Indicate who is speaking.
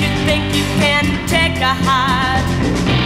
Speaker 1: you think you can take a heart?